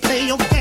Pay your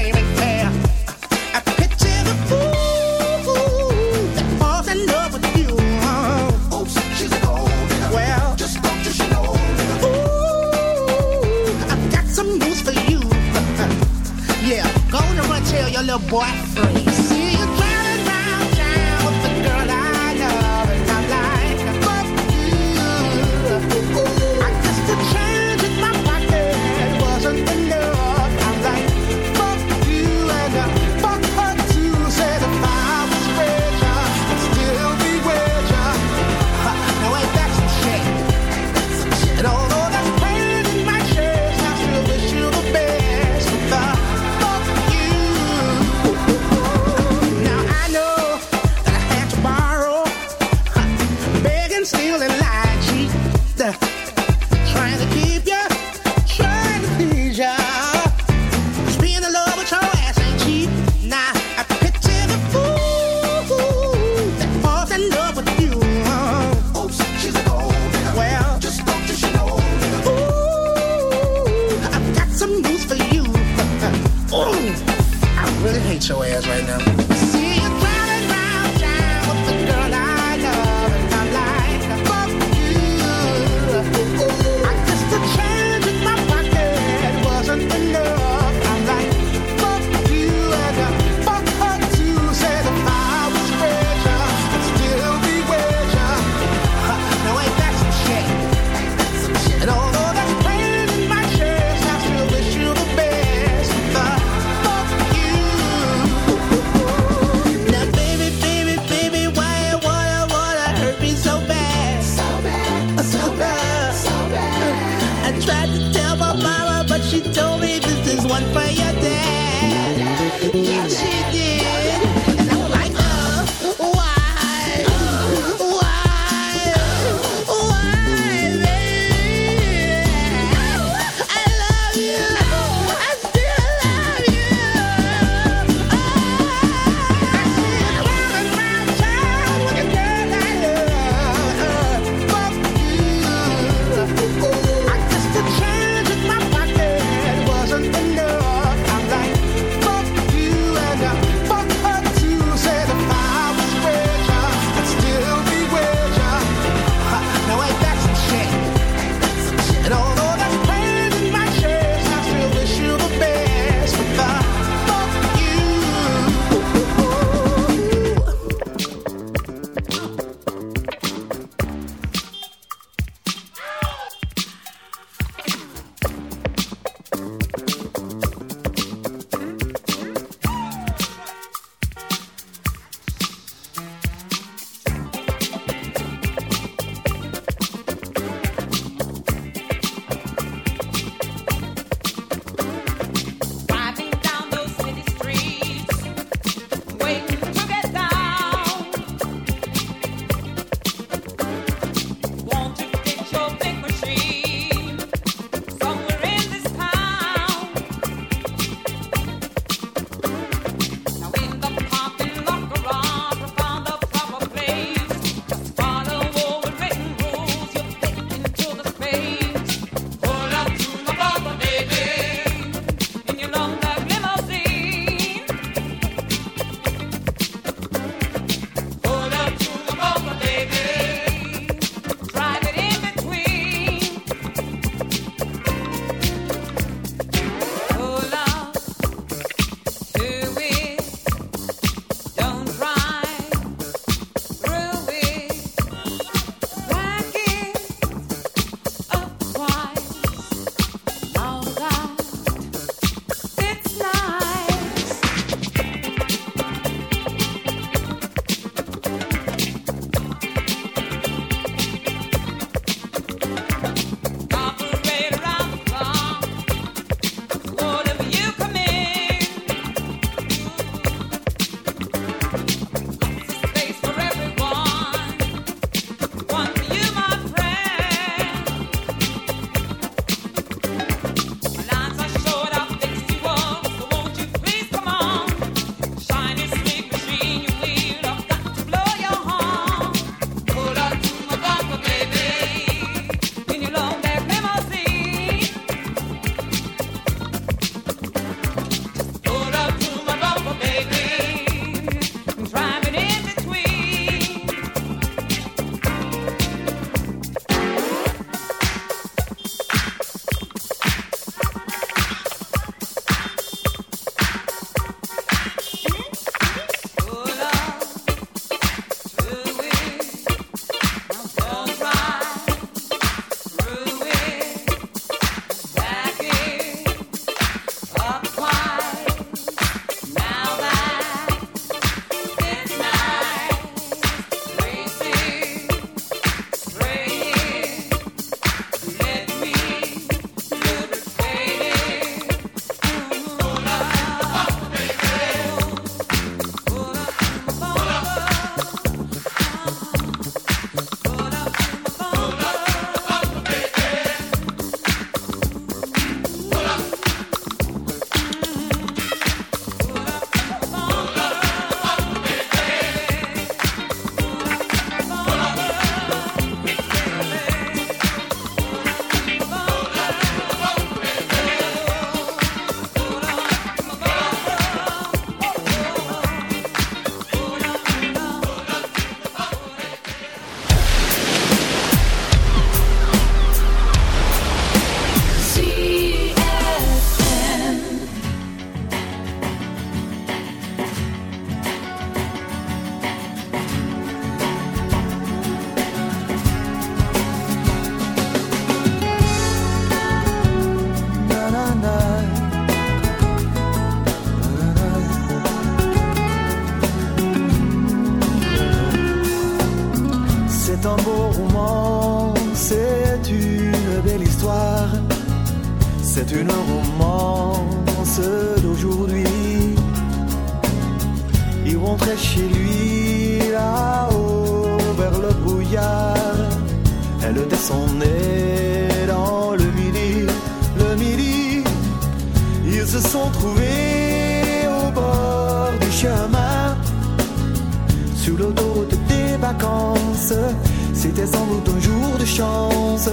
de chance.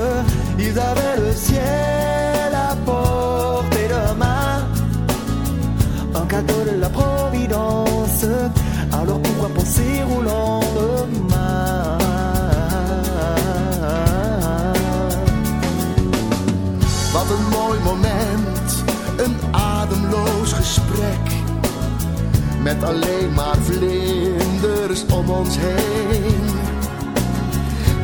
Ils avaient le ciel à portée de main. Cadeau de la Providence. Alors pourquoi penser au lendemain? Wat een mooi moment, een ademloos gesprek. Met alleen maar vlinders om ons heen.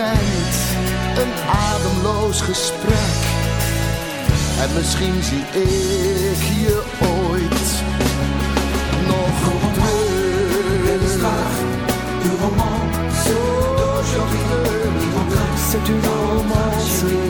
moment, een ademloos gesprek. En misschien zie ik je ooit nog terug. Du romance d'aujourd'hui. C'est une romance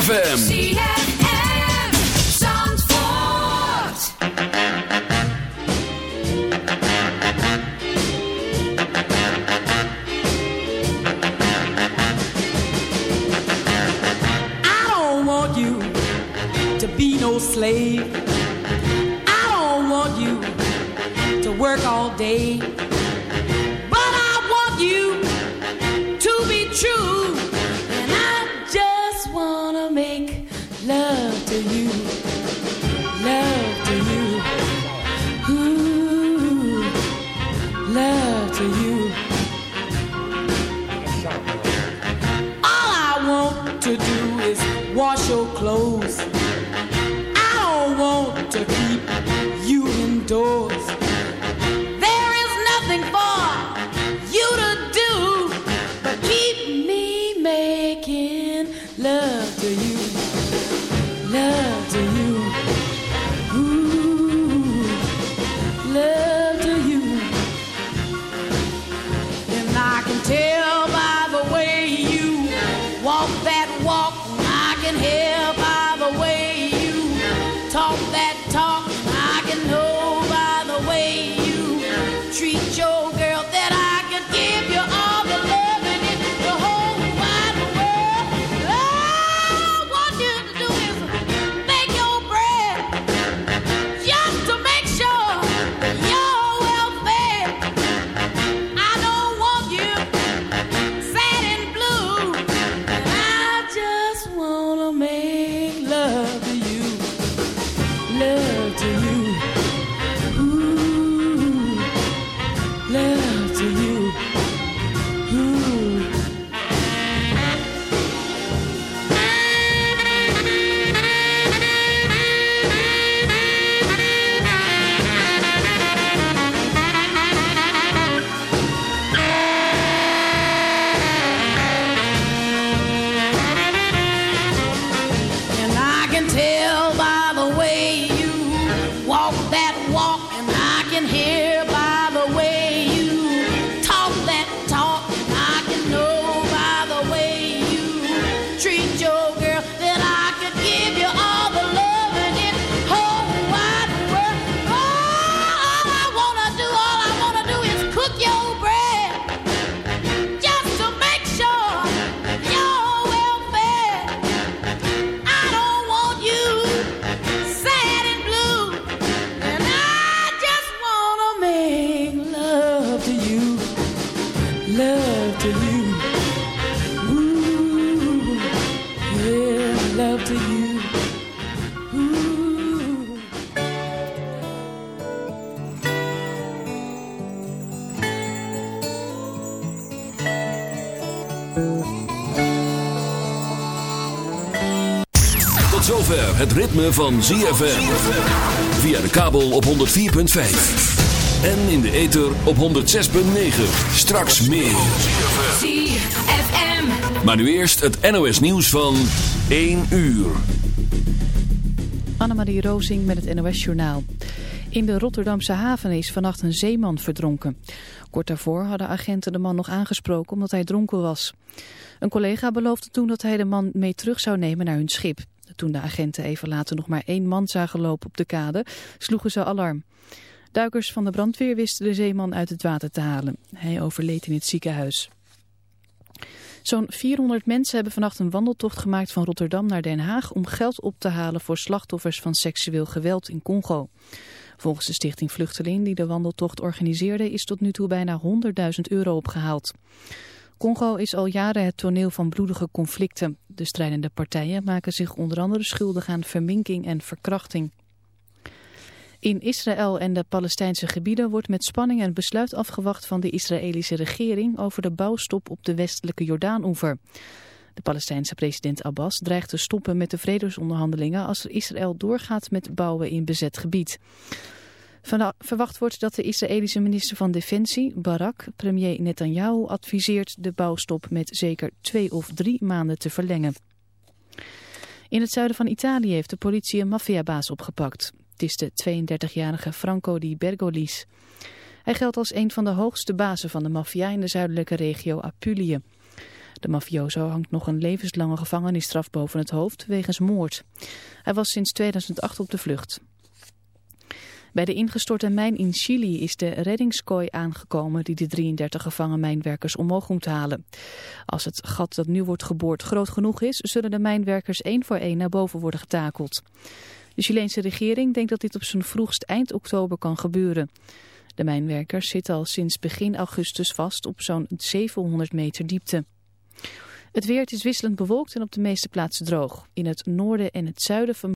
ZFM. I don't want you to be no slave love to you. Ritme van ZFM. Via de kabel op 104.5. En in de ether op 106.9. Straks meer. ZFM. Maar nu eerst het NOS nieuws van 1 uur. Annemarie Rozing met het NOS Journaal. In de Rotterdamse haven is vannacht een zeeman verdronken. Kort daarvoor hadden agenten de man nog aangesproken omdat hij dronken was. Een collega beloofde toen dat hij de man mee terug zou nemen naar hun schip. Toen de agenten even later nog maar één man zagen lopen op de kade, sloegen ze alarm. Duikers van de brandweer wisten de zeeman uit het water te halen. Hij overleed in het ziekenhuis. Zo'n 400 mensen hebben vannacht een wandeltocht gemaakt van Rotterdam naar Den Haag om geld op te halen voor slachtoffers van seksueel geweld in Congo. Volgens de stichting Vluchteling die de wandeltocht organiseerde is tot nu toe bijna 100.000 euro opgehaald. Congo is al jaren het toneel van bloedige conflicten. De strijdende partijen maken zich onder andere schuldig aan verminking en verkrachting. In Israël en de Palestijnse gebieden wordt met spanning een besluit afgewacht van de Israëlische regering over de bouwstop op de westelijke Jordaanoever. De Palestijnse president Abbas dreigt te stoppen met de vredesonderhandelingen als Israël doorgaat met bouwen in bezet gebied. Verwacht wordt dat de Israëlische minister van Defensie, Barak, premier Netanyahu, adviseert de bouwstop met zeker twee of drie maanden te verlengen. In het zuiden van Italië heeft de politie een maffiabaas opgepakt. Het is de 32-jarige Franco di Bergolis. Hij geldt als een van de hoogste bazen van de maffia in de zuidelijke regio Apulië. De mafioso hangt nog een levenslange gevangenisstraf boven het hoofd wegens moord. Hij was sinds 2008 op de vlucht. Bij de ingestorte mijn in Chili is de reddingskooi aangekomen die de 33 gevangen mijnwerkers omhoog moet halen. Als het gat dat nu wordt geboord groot genoeg is, zullen de mijnwerkers één voor één naar boven worden getakeld. De Chileense regering denkt dat dit op zijn vroegst eind oktober kan gebeuren. De mijnwerkers zitten al sinds begin augustus vast op zo'n 700 meter diepte. Het weer is wisselend bewolkt en op de meeste plaatsen droog. In het noorden en het zuiden van